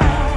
stop.